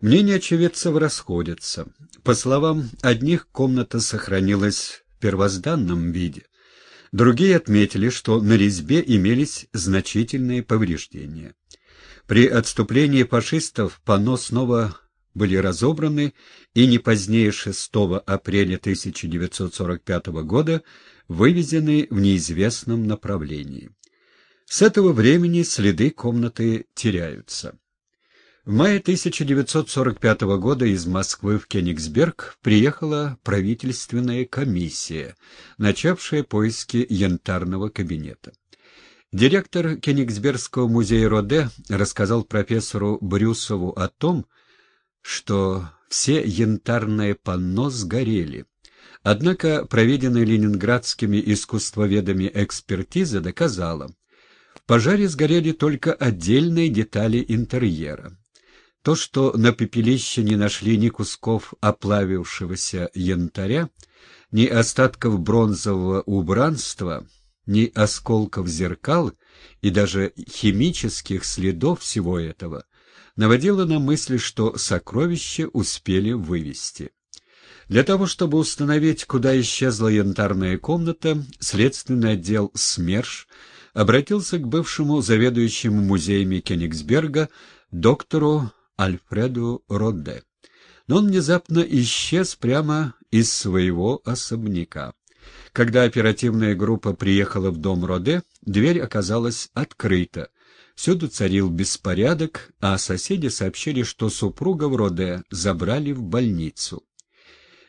Мнения очевидцев расходятся. По словам одних, комната сохранилась в первозданном виде. Другие отметили, что на резьбе имелись значительные повреждения. При отступлении фашистов панно снова были разобраны и не позднее 6 апреля 1945 года вывезены в неизвестном направлении. С этого времени следы комнаты теряются. В мае 1945 года из Москвы в Кенигсберг приехала правительственная комиссия, начавшая поиски янтарного кабинета. Директор Кенигсбергского музея Роде рассказал профессору Брюсову о том, что все янтарные панно сгорели. Однако проведенная ленинградскими искусствоведами экспертиза доказала, в пожаре сгорели только отдельные детали интерьера. То, что на пепелище не нашли ни кусков оплавившегося янтаря, ни остатков бронзового убранства, ни осколков зеркал и даже химических следов всего этого, наводило на мысль, что сокровища успели вывести. Для того, чтобы установить, куда исчезла янтарная комната, следственный отдел СМЕРШ обратился к бывшему заведующему музеями Кенигсберга доктору Альфреду Роде. Но он внезапно исчез прямо из своего особняка. Когда оперативная группа приехала в дом Роде, дверь оказалась открыта. Всюду царил беспорядок, а соседи сообщили, что супруга в Роде забрали в больницу.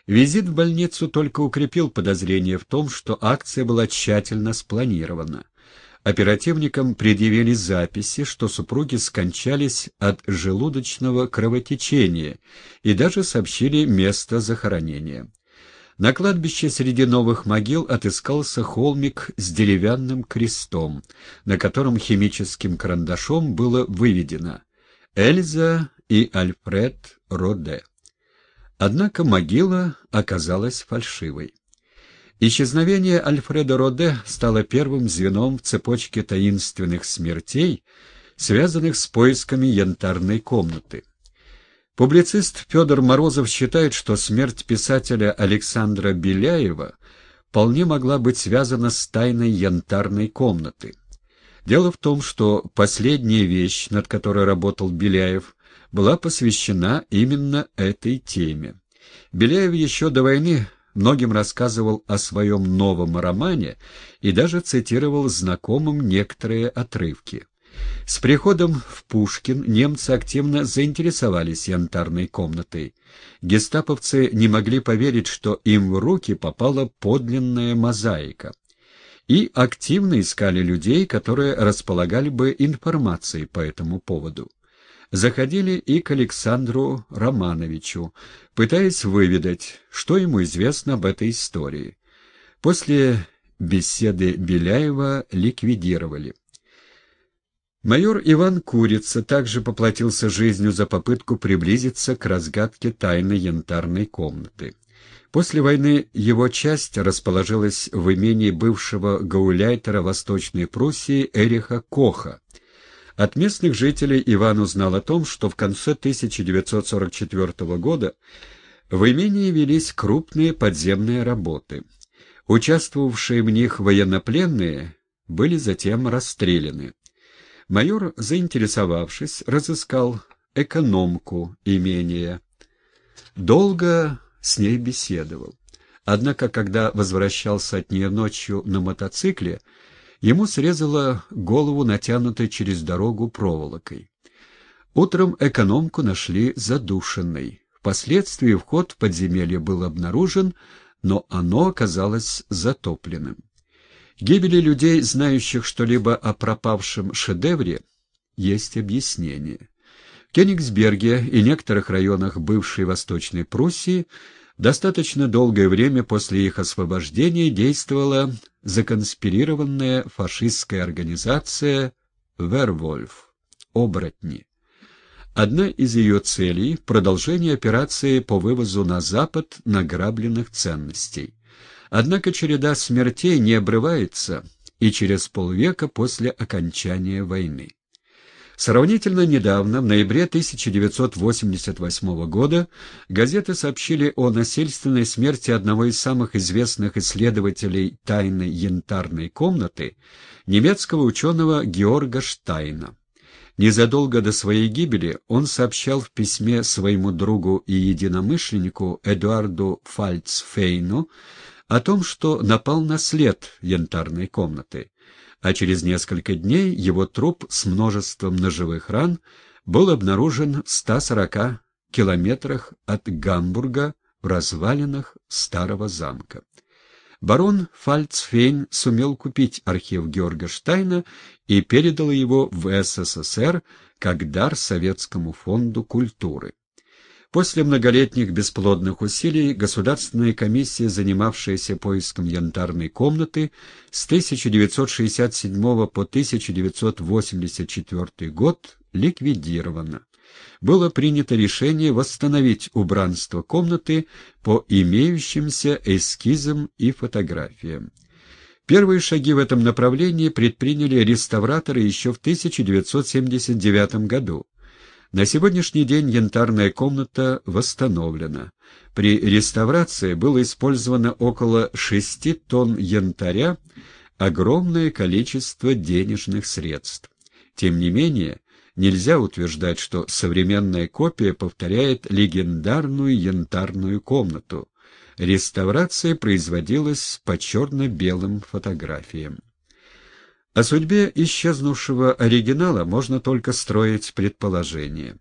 Визит в больницу только укрепил подозрение в том, что акция была тщательно спланирована. Оперативникам предъявили записи, что супруги скончались от желудочного кровотечения и даже сообщили место захоронения. На кладбище среди новых могил отыскался холмик с деревянным крестом, на котором химическим карандашом было выведено «Эльза и Альфред Роде». Однако могила оказалась фальшивой. Исчезновение Альфреда Роде стало первым звеном в цепочке таинственных смертей, связанных с поисками янтарной комнаты. Публицист Федор Морозов считает, что смерть писателя Александра Беляева вполне могла быть связана с тайной янтарной комнаты. Дело в том, что последняя вещь, над которой работал Беляев, была посвящена именно этой теме. Беляев еще до войны многим рассказывал о своем новом романе и даже цитировал знакомым некоторые отрывки. С приходом в Пушкин немцы активно заинтересовались янтарной комнатой. Гестаповцы не могли поверить, что им в руки попала подлинная мозаика. И активно искали людей, которые располагали бы информацией по этому поводу заходили и к Александру Романовичу, пытаясь выведать, что ему известно об этой истории. После беседы Беляева ликвидировали. Майор Иван Курица также поплатился жизнью за попытку приблизиться к разгадке тайны янтарной комнаты. После войны его часть расположилась в имении бывшего гауляйтера Восточной Пруссии Эриха Коха, от местных жителей Иван узнал о том, что в конце 1944 года в имении велись крупные подземные работы. Участвовавшие в них военнопленные были затем расстреляны. Майор, заинтересовавшись, разыскал экономку имения. Долго с ней беседовал. Однако, когда возвращался от нее ночью на мотоцикле, Ему срезала голову, натянутой через дорогу проволокой. Утром экономку нашли задушенной. Впоследствии вход в подземелье был обнаружен, но оно оказалось затопленным. Гибели людей, знающих что-либо о пропавшем шедевре, есть объяснение. В Кенигсберге и некоторых районах бывшей Восточной Пруссии достаточно долгое время после их освобождения действовала законспирированная фашистская организация «Вервольф» — «Оборотни». Одна из ее целей — продолжение операции по вывозу на Запад награбленных ценностей. Однако череда смертей не обрывается и через полвека после окончания войны. Сравнительно недавно, в ноябре 1988 года, газеты сообщили о насильственной смерти одного из самых известных исследователей тайны янтарной комнаты, немецкого ученого Георга Штайна. Незадолго до своей гибели он сообщал в письме своему другу и единомышленнику Эдуарду Фальцфейну о том, что напал на след янтарной комнаты а через несколько дней его труп с множеством ножевых ран был обнаружен в 140 километрах от Гамбурга в развалинах старого замка. Барон Фальцфейн сумел купить архив Георга Штайна и передал его в СССР как дар Советскому фонду культуры. После многолетних бесплодных усилий Государственная комиссия, занимавшаяся поиском янтарной комнаты, с 1967 по 1984 год ликвидирована. Было принято решение восстановить убранство комнаты по имеющимся эскизам и фотографиям. Первые шаги в этом направлении предприняли реставраторы еще в 1979 году. На сегодняшний день янтарная комната восстановлена. При реставрации было использовано около 6 тонн янтаря, огромное количество денежных средств. Тем не менее, нельзя утверждать, что современная копия повторяет легендарную янтарную комнату. Реставрация производилась по черно-белым фотографиям. О судьбе исчезнувшего оригинала можно только строить предположения.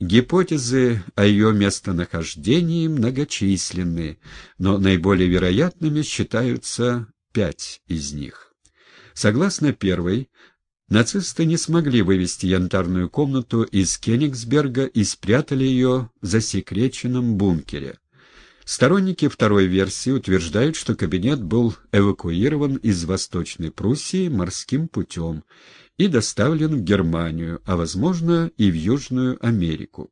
Гипотезы о ее местонахождении многочисленны, но наиболее вероятными считаются пять из них. Согласно первой, нацисты не смогли вывести янтарную комнату из Кенигсберга и спрятали ее в засекреченном бункере. Сторонники второй версии утверждают, что кабинет был эвакуирован из Восточной Пруссии морским путем и доставлен в Германию, а, возможно, и в Южную Америку.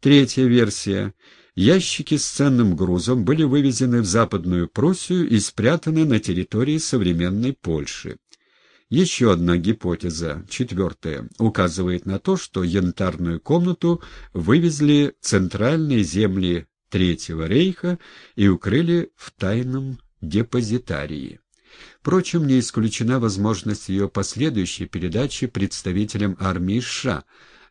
Третья версия. Ящики с ценным грузом были вывезены в Западную Пруссию и спрятаны на территории современной Польши. Еще одна гипотеза, четвертая, указывает на то, что янтарную комнату вывезли центральные земли Третьего рейха и укрыли в тайном депозитарии. Впрочем, не исключена возможность ее последующей передачи представителям армии США,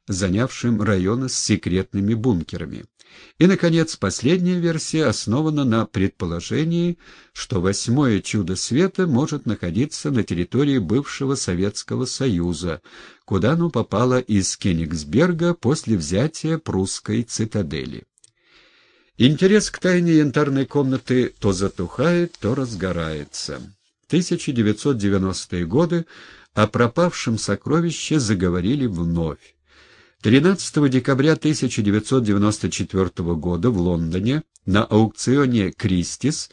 занявшим районы с секретными бункерами. И, наконец, последняя версия основана на предположении, что восьмое чудо света может находиться на территории бывшего Советского Союза, куда оно попало из Кенигсберга после взятия прусской цитадели. Интерес к тайне янтарной комнаты то затухает, то разгорается. В 1990-е годы о пропавшем сокровище заговорили вновь. 13 декабря 1994 года в Лондоне на аукционе «Кристис»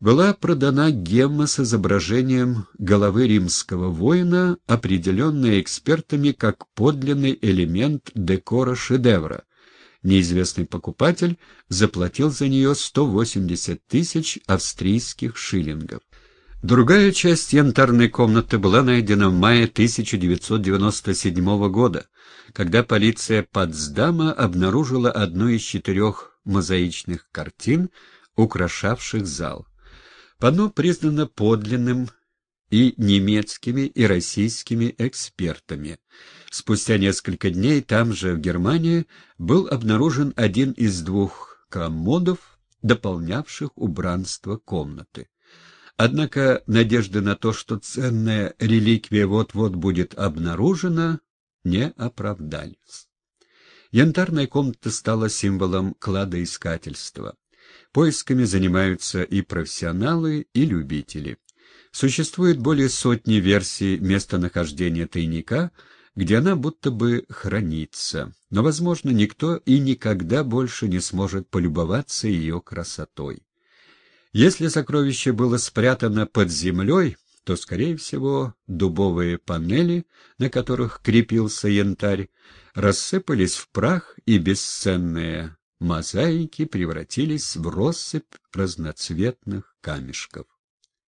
была продана гемма с изображением головы римского воина, определенная экспертами как подлинный элемент декора шедевра, Неизвестный покупатель заплатил за нее 180 тысяч австрийских шиллингов. Другая часть янтарной комнаты была найдена в мае 1997 года, когда полиция Потсдама обнаружила одну из четырех мозаичных картин, украшавших зал. Панно признано подлинным и немецкими, и российскими экспертами. Спустя несколько дней там же, в Германии, был обнаружен один из двух комодов, дополнявших убранство комнаты. Однако надежды на то, что ценная реликвия вот-вот будет обнаружена, не оправдались. Янтарная комната стала символом кладоискательства. Поисками занимаются и профессионалы, и любители. Существует более сотни версий местонахождения тайника, где она будто бы хранится, но, возможно, никто и никогда больше не сможет полюбоваться ее красотой. Если сокровище было спрятано под землей, то, скорее всего, дубовые панели, на которых крепился янтарь, рассыпались в прах, и бесценные мозаики превратились в россыпь разноцветных камешков.